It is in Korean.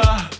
가.